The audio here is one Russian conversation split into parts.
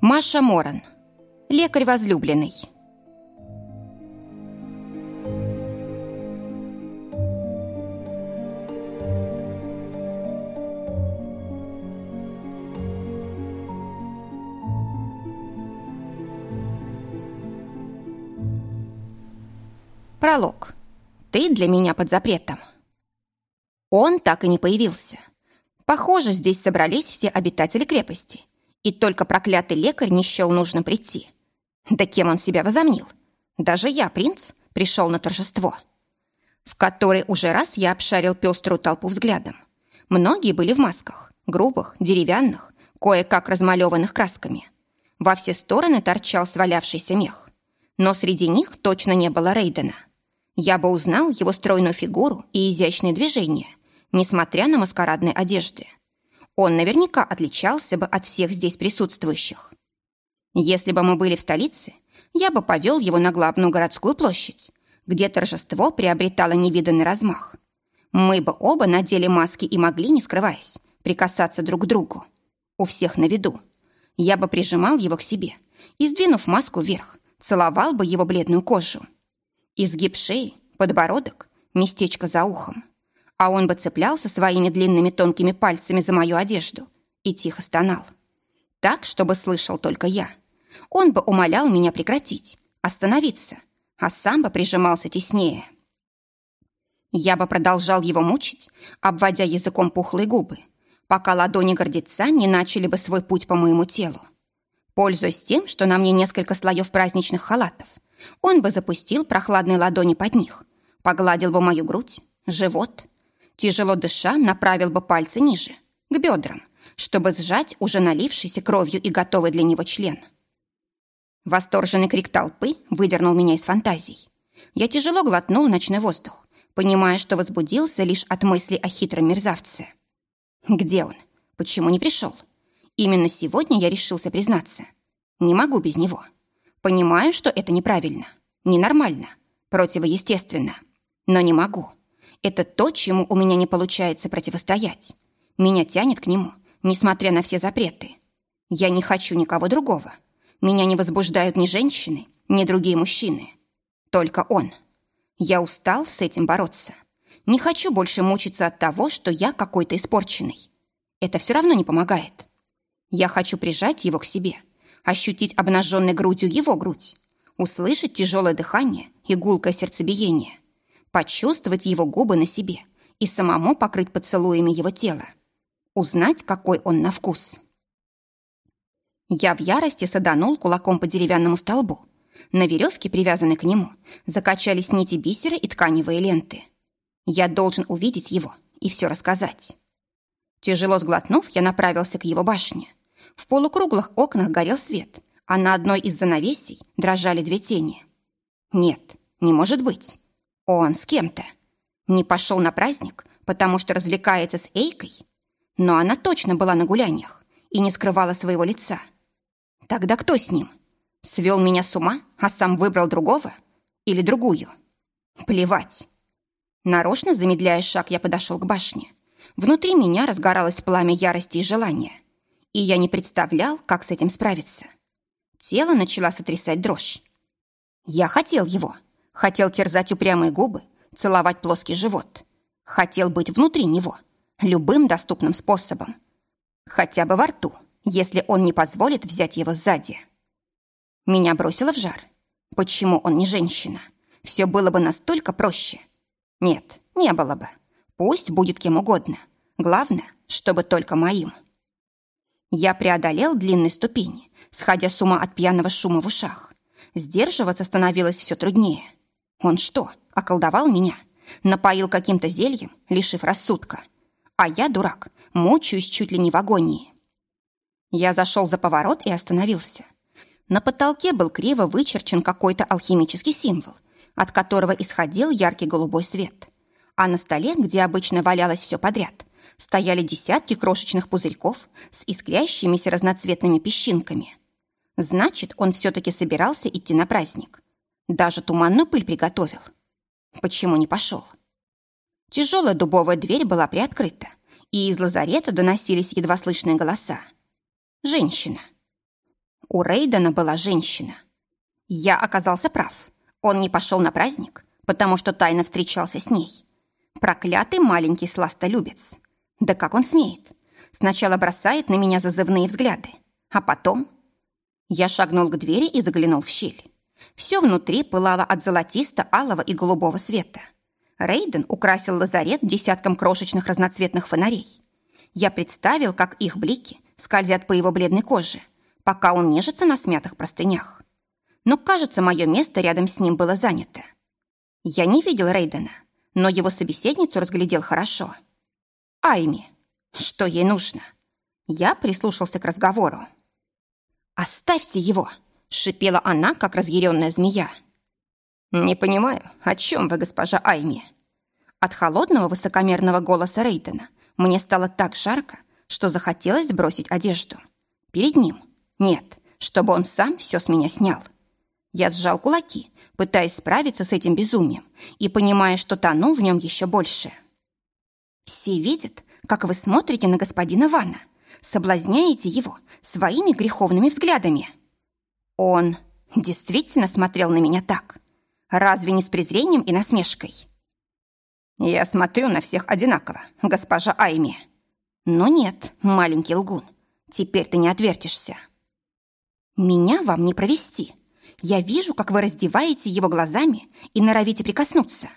Маша Моран. Лекарь возлюбленный. Пролог. Ты для меня под запретом. Он так и не появился. Похоже, здесь собрались все обитатели крепости. И только проклятый лекарь не счел нужно прийти. Да кем он себя возомнил? Даже я, принц, пришел на торжество. В который уже раз я обшарил пеструю толпу взглядом. Многие были в масках, грубых, деревянных, кое-как размалеванных красками. Во все стороны торчал свалявшийся мех. Но среди них точно не было Рейдена. Я бы узнал его стройную фигуру и изящные движения, несмотря на маскарадные одежды он наверняка отличался бы от всех здесь присутствующих. Если бы мы были в столице, я бы повел его на главную городскую площадь, где торжество приобретало невиданный размах. Мы бы оба надели маски и могли, не скрываясь, прикасаться друг к другу. У всех на виду. Я бы прижимал его к себе и, сдвинув маску вверх, целовал бы его бледную кожу. Изгиб шеи, подбородок, местечко за ухом а он бы цеплялся своими длинными тонкими пальцами за мою одежду и тихо стонал. Так, чтобы слышал только я. Он бы умолял меня прекратить, остановиться, а сам бы прижимался теснее. Я бы продолжал его мучить, обводя языком пухлые губы, пока ладони гордеца не начали бы свой путь по моему телу. Пользуясь тем, что на мне несколько слоев праздничных халатов, он бы запустил прохладные ладони под них, погладил бы мою грудь, живот, тяжело дыша, направил бы пальцы ниже, к бедрам, чтобы сжать уже налившийся кровью и готовый для него член. Восторженный крик толпы выдернул меня из фантазий. Я тяжело глотнул ночной воздух, понимая, что возбудился лишь от мысли о хитром мерзавце. Где он? Почему не пришел? Именно сегодня я решился признаться. Не могу без него. Понимаю, что это неправильно, ненормально, противоестественно. Но не могу. Это то, чему у меня не получается противостоять. Меня тянет к нему, несмотря на все запреты. Я не хочу никого другого. Меня не возбуждают ни женщины, ни другие мужчины. Только он. Я устал с этим бороться. Не хочу больше мучиться от того, что я какой-то испорченный. Это все равно не помогает. Я хочу прижать его к себе, ощутить обнаженной грудью его грудь, услышать тяжелое дыхание и гулкое сердцебиение почувствовать его губы на себе и самому покрыть поцелуями его тело. Узнать, какой он на вкус. Я в ярости саданул кулаком по деревянному столбу. На веревке, привязанной к нему, закачались нити бисера и тканевые ленты. Я должен увидеть его и все рассказать. Тяжело сглотнув, я направился к его башне. В полукруглых окнах горел свет, а на одной из занавесей дрожали две тени. Нет, не может быть. Он с кем-то. Не пошел на праздник, потому что развлекается с Эйкой. Но она точно была на гуляниях и не скрывала своего лица. Тогда кто с ним? Свел меня с ума, а сам выбрал другого? Или другую? Плевать. Нарочно замедляя шаг, я подошел к башне. Внутри меня разгоралось пламя ярости и желания. И я не представлял, как с этим справиться. Тело начала сотрясать дрожь. Я хотел его. Хотел терзать упрямые губы, целовать плоский живот. Хотел быть внутри него, любым доступным способом. Хотя бы во рту, если он не позволит взять его сзади. Меня бросило в жар. Почему он не женщина? Все было бы настолько проще. Нет, не было бы. Пусть будет кем угодно. Главное, чтобы только моим. Я преодолел длинные ступени, сходя с ума от пьяного шума в ушах. Сдерживаться становилось все труднее. Он что, околдовал меня? Напоил каким-то зельем, лишив рассудка? А я, дурак, мучаюсь чуть ли не в агонии. Я зашел за поворот и остановился. На потолке был криво вычерчен какой-то алхимический символ, от которого исходил яркий голубой свет. А на столе, где обычно валялось все подряд, стояли десятки крошечных пузырьков с искрящимися разноцветными песчинками. Значит, он все-таки собирался идти на праздник. Даже туманную пыль приготовил. Почему не пошел? Тяжелая дубовая дверь была приоткрыта, и из лазарета доносились едва слышные голоса. Женщина. У Рейдена была женщина. Я оказался прав. Он не пошел на праздник, потому что тайно встречался с ней. Проклятый маленький сластолюбец. Да как он смеет? Сначала бросает на меня зазывные взгляды, а потом... Я шагнул к двери и заглянул в щель. Все внутри пылало от золотисто-алого и голубого света. Рейден украсил лазарет десятком крошечных разноцветных фонарей. Я представил, как их блики скользят по его бледной коже, пока он нежится на смятых простынях. Но, кажется, мое место рядом с ним было занято. Я не видел Рейдена, но его собеседницу разглядел хорошо. Айми. Что ей нужно? Я прислушался к разговору. «Оставьте его!» — шипела она, как разъяренная змея. «Не понимаю, о чем вы, госпожа Айми?» От холодного высокомерного голоса Рейдена мне стало так жарко, что захотелось сбросить одежду. Перед ним. Нет, чтобы он сам все с меня снял. Я сжал кулаки, пытаясь справиться с этим безумием и понимая, что тону в нем еще больше. Все видят, как вы смотрите на господина Вана, соблазняете его своими греховными взглядами. Он действительно смотрел на меня так. Разве не с презрением и насмешкой? Я смотрю на всех одинаково, госпожа Айми. Но нет, маленький лгун, теперь ты не отвертишься. Меня вам не провести. Я вижу, как вы раздеваете его глазами и норовите прикоснуться.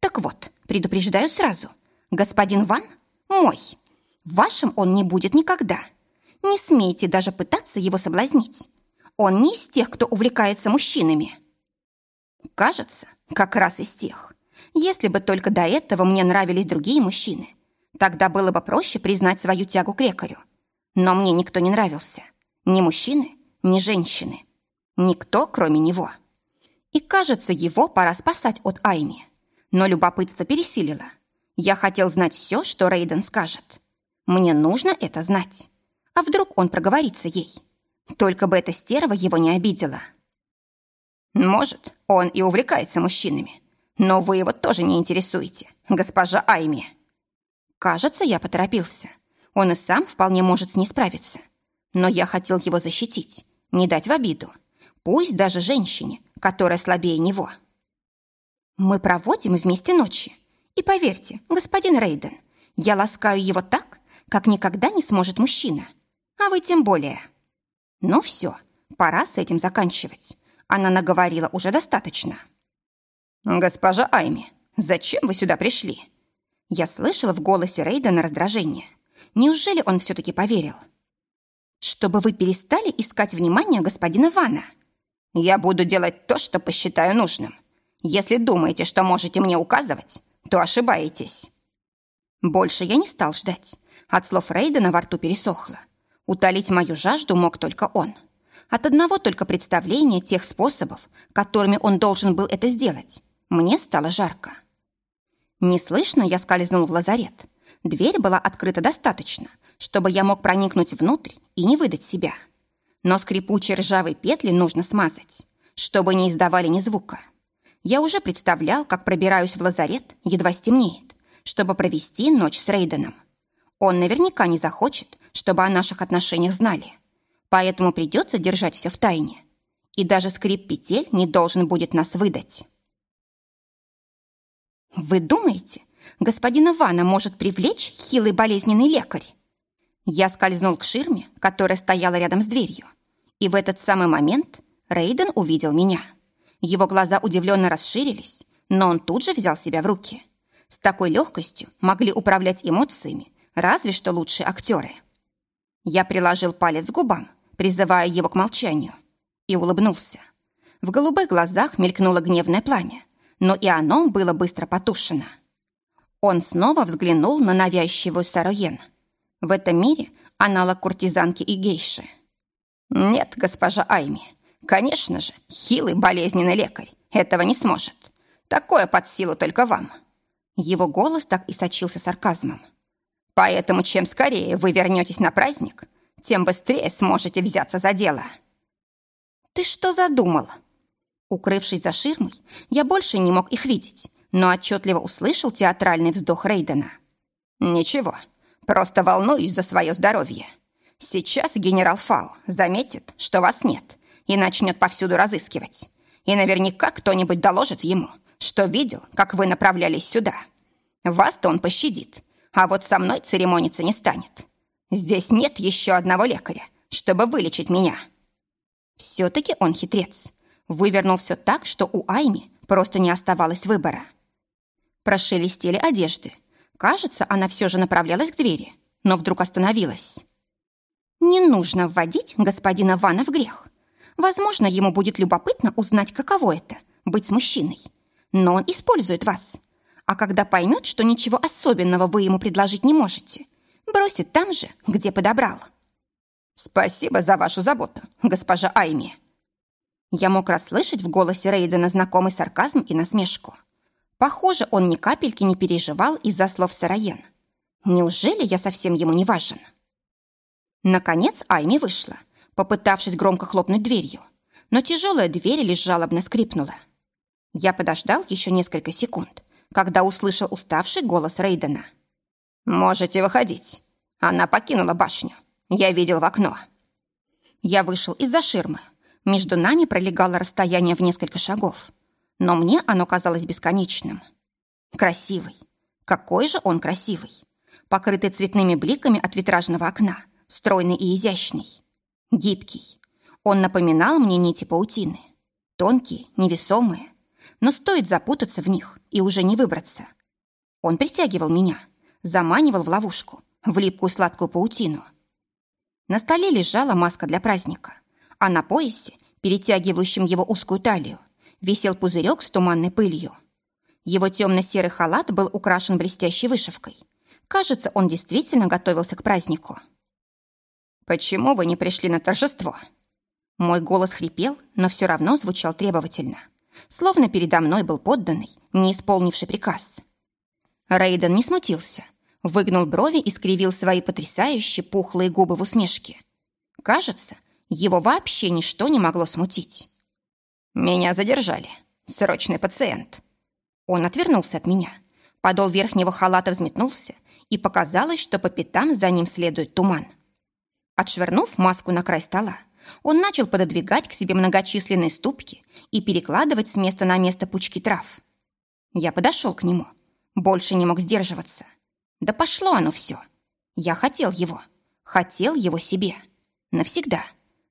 Так вот, предупреждаю сразу. Господин Ван мой. Вашим он не будет никогда. Не смейте даже пытаться его соблазнить. Он не из тех, кто увлекается мужчинами. Кажется, как раз из тех. Если бы только до этого мне нравились другие мужчины, тогда было бы проще признать свою тягу к лекарю. Но мне никто не нравился. Ни мужчины, ни женщины. Никто, кроме него. И, кажется, его пора спасать от Айми. Но любопытство пересилило. Я хотел знать все, что Рейден скажет. Мне нужно это знать. А вдруг он проговорится ей? Только бы эта стерва его не обидела. Может, он и увлекается мужчинами. Но вы его тоже не интересуете, госпожа Айми. Кажется, я поторопился. Он и сам вполне может с ней справиться. Но я хотел его защитить, не дать в обиду. Пусть даже женщине, которая слабее него. Мы проводим вместе ночи. И поверьте, господин Рейден, я ласкаю его так, как никогда не сможет мужчина. А вы тем более. Ну все, пора с этим заканчивать. Она наговорила уже достаточно. «Госпожа Айми, зачем вы сюда пришли?» Я слышала в голосе Рейдена раздражение. Неужели он все-таки поверил? «Чтобы вы перестали искать внимание господина Вана. Я буду делать то, что посчитаю нужным. Если думаете, что можете мне указывать, то ошибаетесь». Больше я не стал ждать. От слов Рейдена во рту пересохло. Утолить мою жажду мог только он. От одного только представления тех способов, которыми он должен был это сделать, мне стало жарко. Неслышно я скользнул в лазарет. Дверь была открыта достаточно, чтобы я мог проникнуть внутрь и не выдать себя. Но скрипучие ржавые петли нужно смазать, чтобы не издавали ни звука. Я уже представлял, как пробираюсь в лазарет, едва стемнеет, чтобы провести ночь с Рейденом. Он наверняка не захочет, чтобы о наших отношениях знали. Поэтому придется держать все в тайне. И даже скрип петель не должен будет нас выдать. «Вы думаете, господина Вана может привлечь хилый болезненный лекарь?» Я скользнул к ширме, которая стояла рядом с дверью. И в этот самый момент Рейден увидел меня. Его глаза удивленно расширились, но он тут же взял себя в руки. С такой легкостью могли управлять эмоциями разве что лучшие актеры. Я приложил палец к губам, призывая его к молчанию, и улыбнулся. В голубых глазах мелькнуло гневное пламя, но и оно было быстро потушено. Он снова взглянул на навязчивую Сароен. В этом мире аналог куртизанки и гейши. «Нет, госпожа Айми, конечно же, хилый болезненный лекарь этого не сможет. Такое под силу только вам». Его голос так и сочился сарказмом. «Поэтому чем скорее вы вернетесь на праздник, тем быстрее сможете взяться за дело». «Ты что задумал?» Укрывшись за ширмой, я больше не мог их видеть, но отчетливо услышал театральный вздох Рейдена. «Ничего, просто волнуюсь за свое здоровье. Сейчас генерал Фау заметит, что вас нет, и начнет повсюду разыскивать. И наверняка кто-нибудь доложит ему, что видел, как вы направлялись сюда. Вас-то он пощадит, а вот со мной церемониться не станет. Здесь нет еще одного лекаря, чтобы вылечить меня. Все-таки он хитрец. Вывернул все так, что у Айми просто не оставалось выбора. Прошелестели одежды. Кажется, она все же направлялась к двери, но вдруг остановилась. «Не нужно вводить господина Вана в грех. Возможно, ему будет любопытно узнать, каково это — быть с мужчиной. Но он использует вас. А когда поймет, что ничего особенного вы ему предложить не можете, бросит там же, где подобрал». «Спасибо за вашу заботу, госпожа Айми». Я мог расслышать в голосе Рейдена знакомый сарказм и насмешку. Похоже, он ни капельки не переживал из-за слов Сараен. Неужели я совсем ему не важен? Наконец Айми вышла, попытавшись громко хлопнуть дверью, но тяжелая дверь лишь жалобно скрипнула. Я подождал еще несколько секунд, когда услышал уставший голос Рейдена. «Можете выходить. Она покинула башню. Я видел в окно». Я вышел из-за ширмы. Между нами пролегало расстояние в несколько шагов но мне оно казалось бесконечным. Красивый. Какой же он красивый. Покрытый цветными бликами от витражного окна, стройный и изящный. Гибкий. Он напоминал мне нити паутины. Тонкие, невесомые. Но стоит запутаться в них и уже не выбраться. Он притягивал меня, заманивал в ловушку, в липкую сладкую паутину. На столе лежала маска для праздника, а на поясе, перетягивающем его узкую талию, висел пузырек с туманной пылью. Его темно-серый халат был украшен блестящей вышивкой. Кажется, он действительно готовился к празднику. «Почему вы не пришли на торжество?» Мой голос хрипел, но все равно звучал требовательно. Словно передо мной был подданный, не исполнивший приказ. Рейден не смутился. Выгнул брови и скривил свои потрясающие пухлые губы в усмешке. Кажется, его вообще ничто не могло смутить. «Меня задержали. Срочный пациент». Он отвернулся от меня. Подол верхнего халата взметнулся, и показалось, что по пятам за ним следует туман. Отшвырнув маску на край стола, он начал пододвигать к себе многочисленные ступки и перекладывать с места на место пучки трав. Я подошел к нему. Больше не мог сдерживаться. Да пошло оно все. Я хотел его. Хотел его себе. Навсегда.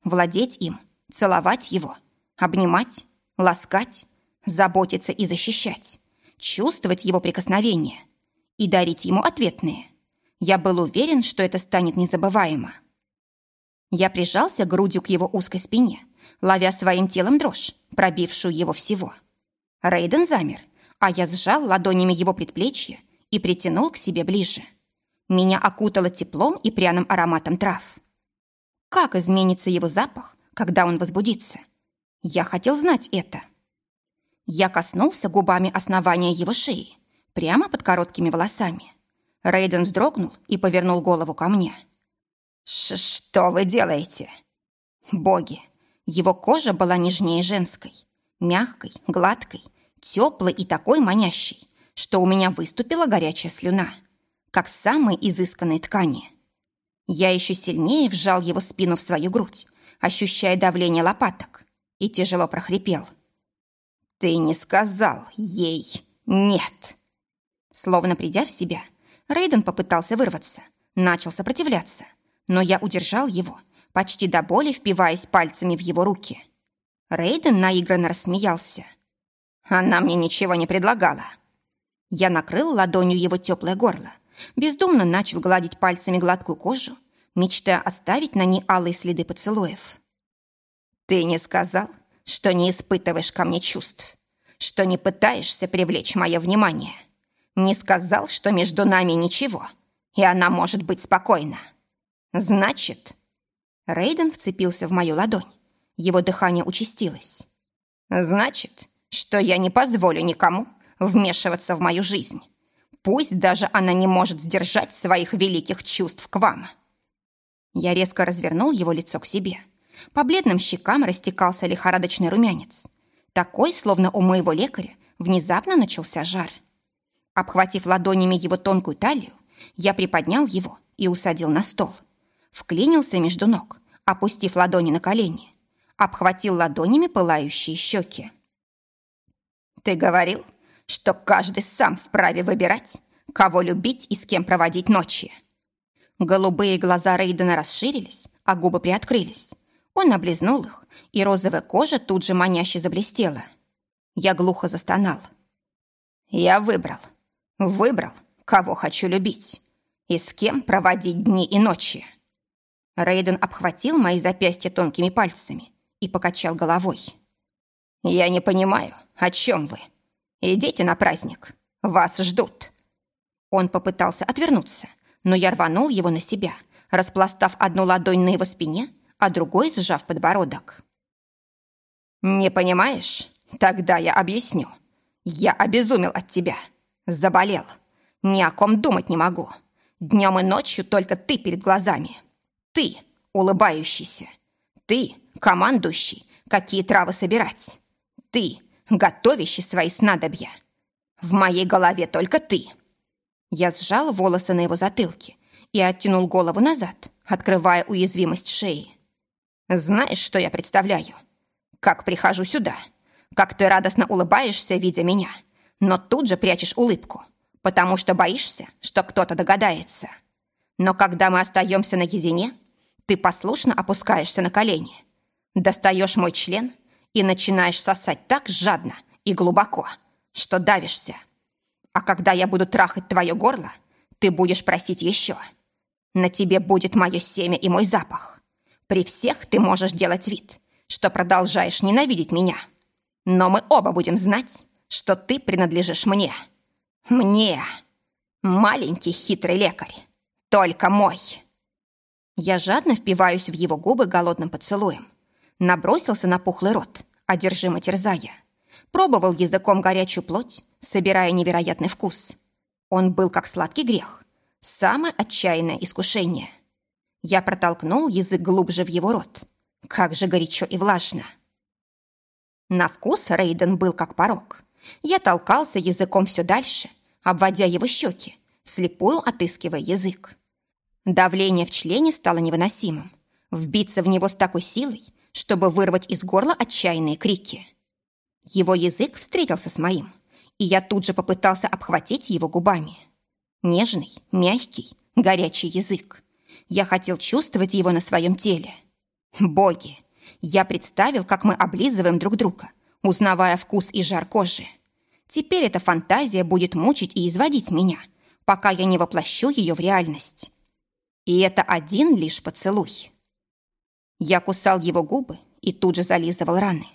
Владеть им. Целовать его. Обнимать, ласкать, заботиться и защищать, чувствовать его прикосновения и дарить ему ответные. Я был уверен, что это станет незабываемо. Я прижался грудью к его узкой спине, ловя своим телом дрожь, пробившую его всего. Рейден замер, а я сжал ладонями его предплечье и притянул к себе ближе. Меня окутало теплом и пряным ароматом трав. Как изменится его запах, когда он возбудится? Я хотел знать это. Я коснулся губами основания его шеи, прямо под короткими волосами. Рейден вздрогнул и повернул голову ко мне. «Что вы делаете?» Боги! Его кожа была нежнее женской, мягкой, гладкой, теплой и такой манящей, что у меня выступила горячая слюна, как самые изысканные ткани. Я еще сильнее вжал его спину в свою грудь, ощущая давление лопаток и тяжело прохрипел. «Ты не сказал ей нет!» Словно придя в себя, Рейден попытался вырваться, начал сопротивляться, но я удержал его, почти до боли впиваясь пальцами в его руки. Рейден наигранно рассмеялся. «Она мне ничего не предлагала». Я накрыл ладонью его теплое горло, бездумно начал гладить пальцами гладкую кожу, мечтая оставить на ней алые следы поцелуев. Ты не сказал, что не испытываешь ко мне чувств, что не пытаешься привлечь мое внимание. Не сказал, что между нами ничего, и она может быть спокойна. Значит... Рейден вцепился в мою ладонь. Его дыхание участилось. Значит, что я не позволю никому вмешиваться в мою жизнь. Пусть даже она не может сдержать своих великих чувств к вам. Я резко развернул его лицо к себе. По бледным щекам растекался лихорадочный румянец. Такой, словно у моего лекаря, внезапно начался жар. Обхватив ладонями его тонкую талию, я приподнял его и усадил на стол. Вклинился между ног, опустив ладони на колени, обхватил ладонями пылающие щеки. «Ты говорил, что каждый сам вправе выбирать, кого любить и с кем проводить ночи». Голубые глаза Рейдена расширились, а губы приоткрылись. Он облизнул их, и розовая кожа тут же маняще заблестела. Я глухо застонал. «Я выбрал. Выбрал, кого хочу любить. И с кем проводить дни и ночи». Рейден обхватил мои запястья тонкими пальцами и покачал головой. «Я не понимаю, о чем вы. Идите на праздник. Вас ждут». Он попытался отвернуться, но я рванул его на себя, распластав одну ладонь на его спине, а другой сжав подбородок. «Не понимаешь? Тогда я объясню. Я обезумел от тебя. Заболел. Ни о ком думать не могу. Днем и ночью только ты перед глазами. Ты, улыбающийся. Ты, командующий, какие травы собирать. Ты, готовящий свои снадобья. В моей голове только ты. Я сжал волосы на его затылке и оттянул голову назад, открывая уязвимость шеи. Знаешь, что я представляю? Как прихожу сюда, как ты радостно улыбаешься, видя меня, но тут же прячешь улыбку, потому что боишься, что кто-то догадается. Но когда мы остаемся наедине, ты послушно опускаешься на колени, достаешь мой член и начинаешь сосать так жадно и глубоко, что давишься. А когда я буду трахать твое горло, ты будешь просить еще. На тебе будет мое семя и мой запах. При всех ты можешь делать вид, что продолжаешь ненавидеть меня. Но мы оба будем знать, что ты принадлежишь мне. Мне. Маленький хитрый лекарь. Только мой. Я жадно впиваюсь в его губы голодным поцелуем. Набросился на пухлый рот, одержимо терзая. Пробовал языком горячую плоть, собирая невероятный вкус. Он был как сладкий грех. Самое отчаянное искушение. Я протолкнул язык глубже в его рот. Как же горячо и влажно. На вкус Рейден был как порог. Я толкался языком все дальше, обводя его щеки, вслепую отыскивая язык. Давление в члене стало невыносимым. Вбиться в него с такой силой, чтобы вырвать из горла отчаянные крики. Его язык встретился с моим, и я тут же попытался обхватить его губами. Нежный, мягкий, горячий язык. Я хотел чувствовать его на своем теле. Боги! Я представил, как мы облизываем друг друга, узнавая вкус и жар кожи. Теперь эта фантазия будет мучить и изводить меня, пока я не воплощу ее в реальность. И это один лишь поцелуй. Я кусал его губы и тут же зализывал раны.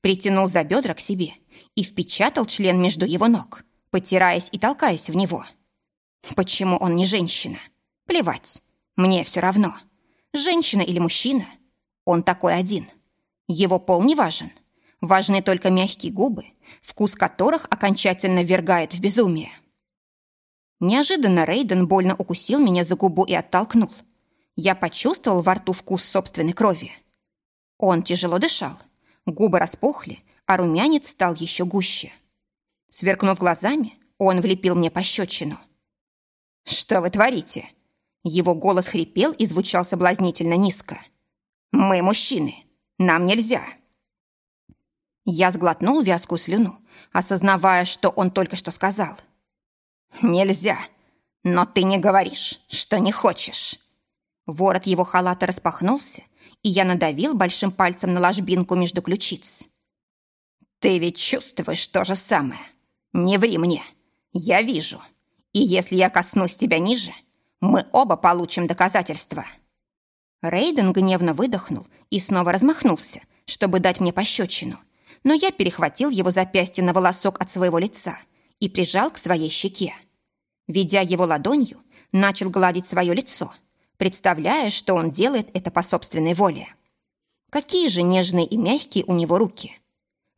Притянул за бедра к себе и впечатал член между его ног, потираясь и толкаясь в него. Почему он не женщина? Плевать, мне все равно. Женщина или мужчина, он такой один. Его пол не важен. Важны только мягкие губы, вкус которых окончательно ввергает в безумие. Неожиданно Рейден больно укусил меня за губу и оттолкнул. Я почувствовал во рту вкус собственной крови. Он тяжело дышал, губы распухли, а румянец стал еще гуще. Сверкнув глазами, он влепил мне пощечину. «Что вы творите?» Его голос хрипел и звучал соблазнительно низко. «Мы мужчины. Нам нельзя». Я сглотнул вязкую слюну, осознавая, что он только что сказал. «Нельзя. Но ты не говоришь, что не хочешь». Ворот его халата распахнулся, и я надавил большим пальцем на ложбинку между ключиц. «Ты ведь чувствуешь то же самое. Не ври мне. Я вижу. И если я коснусь тебя ниже, мы оба получим доказательства». Рейден гневно выдохнул и снова размахнулся, чтобы дать мне пощечину, но я перехватил его запястье на волосок от своего лица и прижал к своей щеке. Ведя его ладонью, начал гладить свое лицо, представляя, что он делает это по собственной воле. Какие же нежные и мягкие у него руки.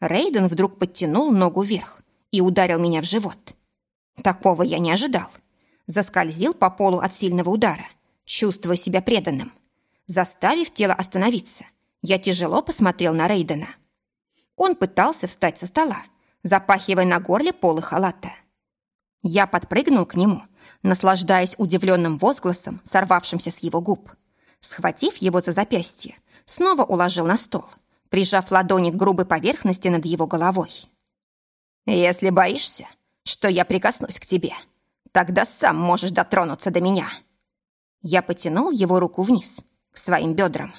Рейден вдруг подтянул ногу вверх и ударил меня в живот. Такого я не ожидал. Заскользил по полу от сильного удара, чувствуя себя преданным – Заставив тело остановиться, я тяжело посмотрел на Рейдена. Он пытался встать со стола, запахивая на горле полы халата. Я подпрыгнул к нему, наслаждаясь удивленным возгласом, сорвавшимся с его губ. схватив его за запястье, снова уложил на стол, прижав ладони к грубой поверхности над его головой. «Если боишься, что я прикоснусь к тебе, тогда сам можешь дотронуться до меня». Я потянул его руку вниз, к своим бедрам.